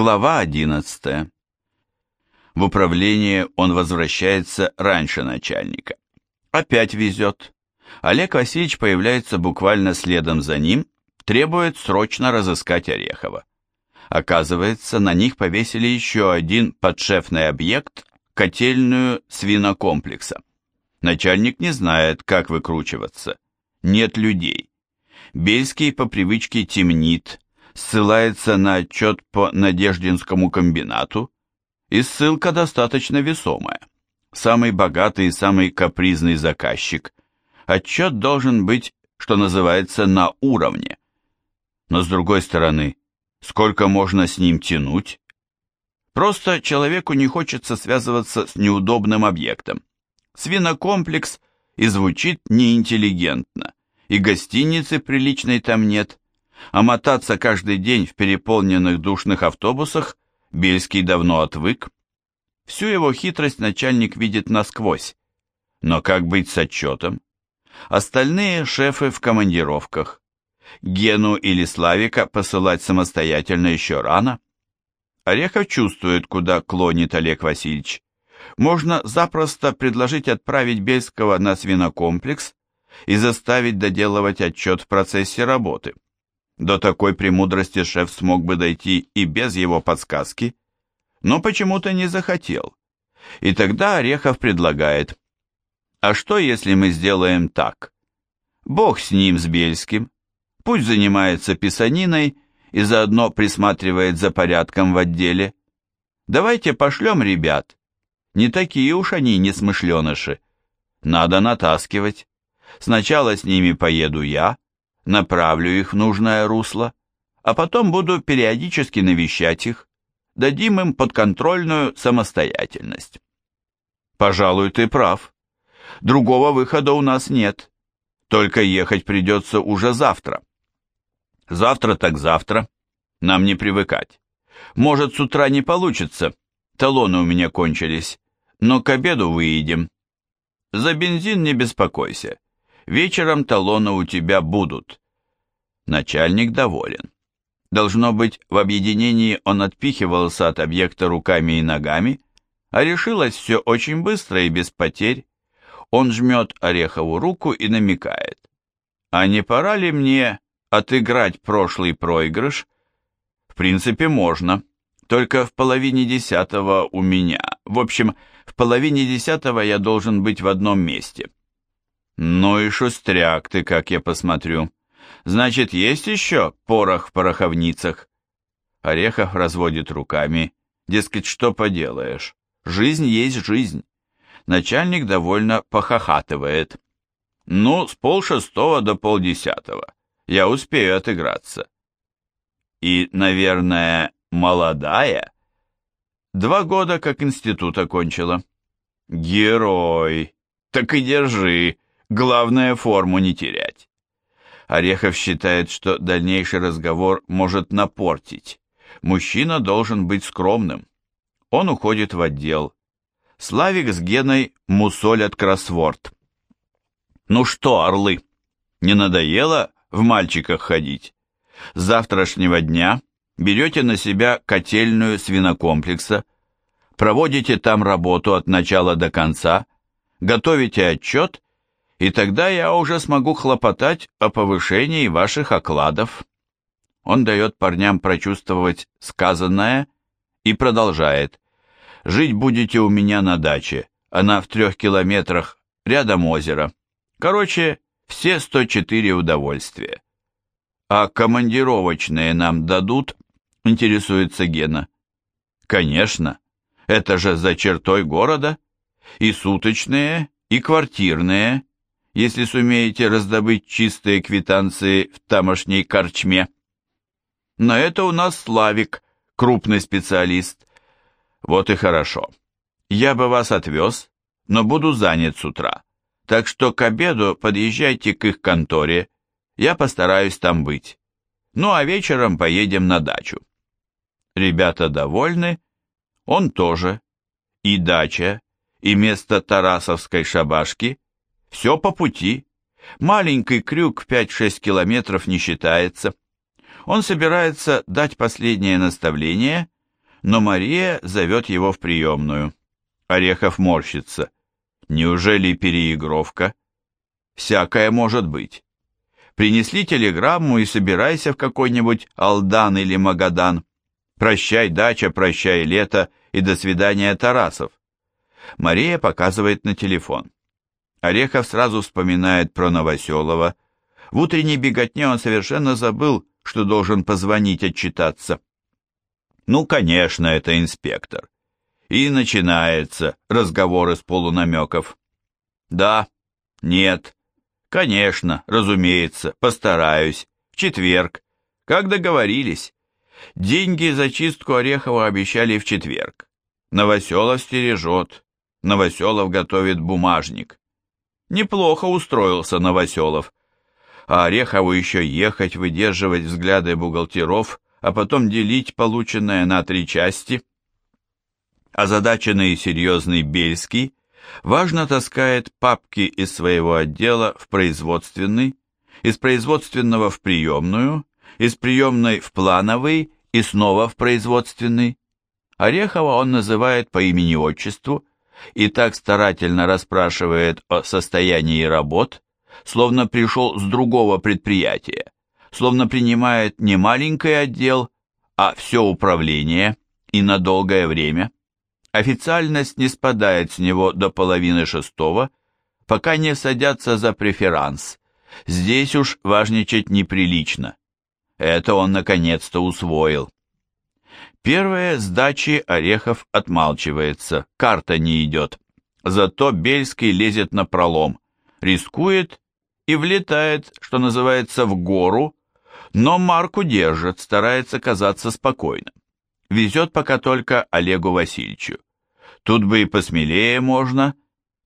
Глава 11. В управление он возвращается раньше начальника. Опять везет. Олег Васильевич появляется буквально следом за ним, требует срочно разыскать Орехова. Оказывается, на них повесили еще один подшефный объект – котельную свинокомплекса. Начальник не знает, как выкручиваться. Нет людей. Бельский по привычке темнит, ссылается на отчет по Надеждинскому комбинату, и ссылка достаточно весомая. Самый богатый и самый капризный заказчик. Отчет должен быть, что называется, на уровне. Но с другой стороны, сколько можно с ним тянуть? Просто человеку не хочется связываться с неудобным объектом. Свинокомплекс и звучит неинтеллигентно, и гостиницы приличной там нет, а мотаться каждый день в переполненных душных автобусах Бельский давно отвык. Всю его хитрость начальник видит насквозь. Но как быть с отчетом? Остальные шефы в командировках. Гену или Славика посылать самостоятельно еще рано. Орехов чувствует, куда клонит Олег Васильевич. Можно запросто предложить отправить Бельского на свинокомплекс и заставить доделывать отчет в процессе работы. До такой премудрости шеф смог бы дойти и без его подсказки, но почему-то не захотел. И тогда Орехов предлагает, а что если мы сделаем так? Бог с ним, с Бельским, пусть занимается писаниной и заодно присматривает за порядком в отделе. Давайте пошлем ребят, не такие уж они несмышленыши. Надо натаскивать. Сначала с ними поеду я, направлю их в нужное русло, а потом буду периодически навещать их, дадим им подконтрольную самостоятельность. Пожалуй, ты прав. Другого выхода у нас нет. Только ехать придется уже завтра. Завтра так завтра. Нам не привыкать. Может, с утра не получится. Талоны у меня кончились. Но к обеду выедем. За бензин не беспокойся. Вечером талоны у тебя будут. Начальник доволен. Должно быть, в объединении он отпихивался от объекта руками и ногами, а решилось все очень быстро и без потерь. Он жмет Орехову руку и намекает. А не пора ли мне отыграть прошлый проигрыш? В принципе, можно. Только в половине десятого у меня. В общем, в половине десятого я должен быть в одном месте. «Ну и шустряк ты, как я посмотрю. Значит, есть еще порох в пороховницах?» Орехов разводит руками. Дескать, что поделаешь? Жизнь есть жизнь. Начальник довольно похохатывает. «Ну, с полшестого до полдесятого. Я успею отыграться». «И, наверное, молодая?» «Два года как институт окончила». «Герой! Так и держи!» Главное форму не терять. Орехов считает, что дальнейший разговор может напортить. Мужчина должен быть скромным. Он уходит в отдел. Славик с Геной мусолят кроссворд. Ну что, орлы, не надоело в мальчиках ходить? С завтрашнего дня берете на себя котельную свинокомплекса, проводите там работу от начала до конца, готовите отчет и тогда я уже смогу хлопотать о повышении ваших окладов. Он дает парням прочувствовать сказанное и продолжает. Жить будете у меня на даче, она в трех километрах, рядом озеро. Короче, все 104 удовольствия. А командировочные нам дадут? Интересуется Гена. Конечно, это же за чертой города. И суточные, и квартирные, если сумеете раздобыть чистые квитанции в тамошней корчме. На это у нас Славик, крупный специалист. Вот и хорошо. Я бы вас отвез, но буду занят с утра. Так что к обеду подъезжайте к их конторе. Я постараюсь там быть. Ну а вечером поедем на дачу. Ребята довольны, он тоже. И дача, и место Тарасовской шабашки – все по пути. Маленький крюк в 5-6 километров не считается. Он собирается дать последнее наставление но Мария зовет его в приемную. Орехов морщится. Неужели переигровка? Всякое может быть. Принесли телеграмму и собирайся в какой-нибудь Алдан или Магадан. Прощай, дача, прощай, лето и до свидания, Тарасов. Мария показывает на телефон. Орехов сразу вспоминает про Новоселова. В утренней беготне он совершенно забыл, что должен позвонить отчитаться. Ну, конечно, это инспектор. И начинается разговор из полунамеков. Да, нет, конечно, разумеется, постараюсь. В четверг. Как договорились. Деньги за чистку Орехова обещали в четверг. Новоселов стережет. Новоселов готовит бумажник. Неплохо устроился Новоселов. А Орехову еще ехать, выдерживать взгляды бухгалтеров, а потом делить полученное на три части. Озадаченный и серьезный Бельский важно таскает папки из своего отдела в производственный, из производственного в приемную, из приемной в плановый и снова в производственный. Орехова он называет по имени-отчеству и так старательно расспрашивает о состоянии работ, словно пришел с другого предприятия, словно принимает не маленький отдел, а все управление и на долгое время. Официальность не спадает с него до половины шестого, пока не садятся за преферанс. Здесь уж важничать неприлично. Это он наконец-то усвоил. Первые сдачи Орехов отмалчивается, карта не идет. Зато Бельский лезет на пролом, рискует и влетает, что называется, в гору, но марку держит, старается казаться спокойным. Везет пока только Олегу Васильевичу. Тут бы и посмелее можно,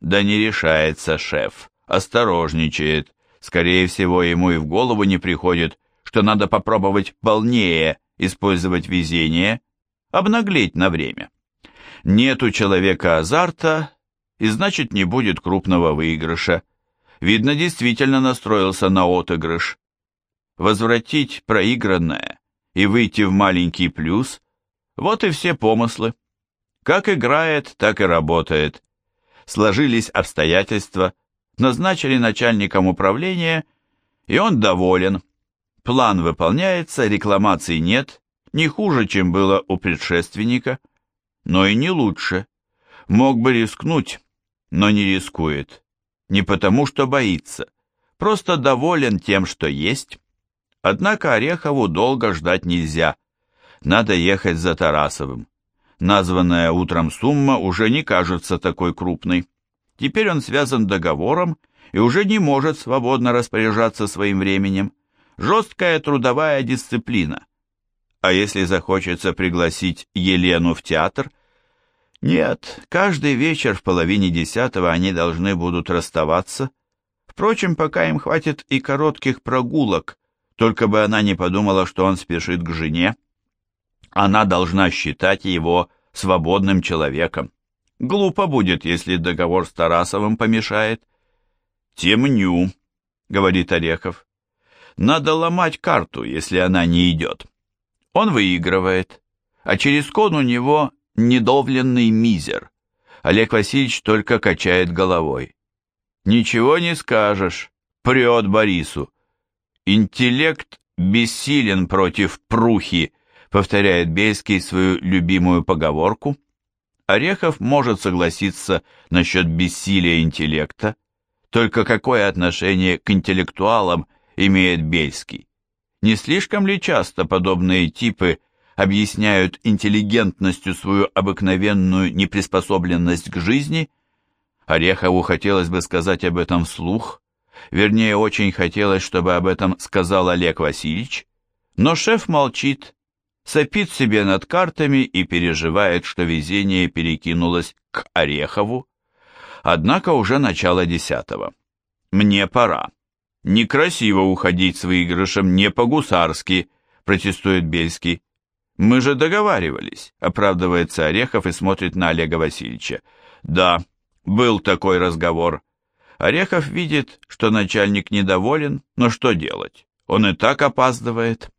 да не решается шеф, осторожничает. Скорее всего, ему и в голову не приходит, что надо попробовать полнее использовать везение, обнаглеть на время. Нет у человека азарта, и значит не будет крупного выигрыша. Видно, действительно настроился на отыгрыш. Возвратить проигранное и выйти в маленький плюс – вот и все помыслы. Как играет, так и работает. Сложились обстоятельства, назначили начальником управления, и он доволен. План выполняется, рекламаций нет, не хуже, чем было у предшественника, но и не лучше. Мог бы рискнуть, но не рискует. Не потому, что боится, просто доволен тем, что есть. Однако Орехову долго ждать нельзя. Надо ехать за Тарасовым. Названная утром сумма уже не кажется такой крупной. Теперь он связан договором и уже не может свободно распоряжаться своим временем. Жесткая трудовая дисциплина. А если захочется пригласить Елену в театр? Нет, каждый вечер в половине десятого они должны будут расставаться. Впрочем, пока им хватит и коротких прогулок, только бы она не подумала, что он спешит к жене. Она должна считать его свободным человеком. Глупо будет, если договор с Тарасовым помешает. «Темню», — говорит Орехов. Надо ломать карту, если она не идет. Он выигрывает, а через кон у него недовленный мизер. Олег Васильевич только качает головой. Ничего не скажешь, прет Борису. Интеллект бессилен против прухи, повторяет Бельский свою любимую поговорку. Орехов может согласиться насчет бессилия интеллекта, только какое отношение к интеллектуалам имеет Бельский. Не слишком ли часто подобные типы объясняют интеллигентностью свою обыкновенную неприспособленность к жизни? Орехову хотелось бы сказать об этом вслух, вернее, очень хотелось, чтобы об этом сказал Олег Васильевич, но шеф молчит, сопит себе над картами и переживает, что везение перекинулось к Орехову. Однако уже начало десятого. Мне пора. «Некрасиво уходить с выигрышем, не по-гусарски», — протестует Бельский. «Мы же договаривались», — оправдывается Орехов и смотрит на Олега Васильевича. «Да, был такой разговор». Орехов видит, что начальник недоволен, но что делать? Он и так опаздывает.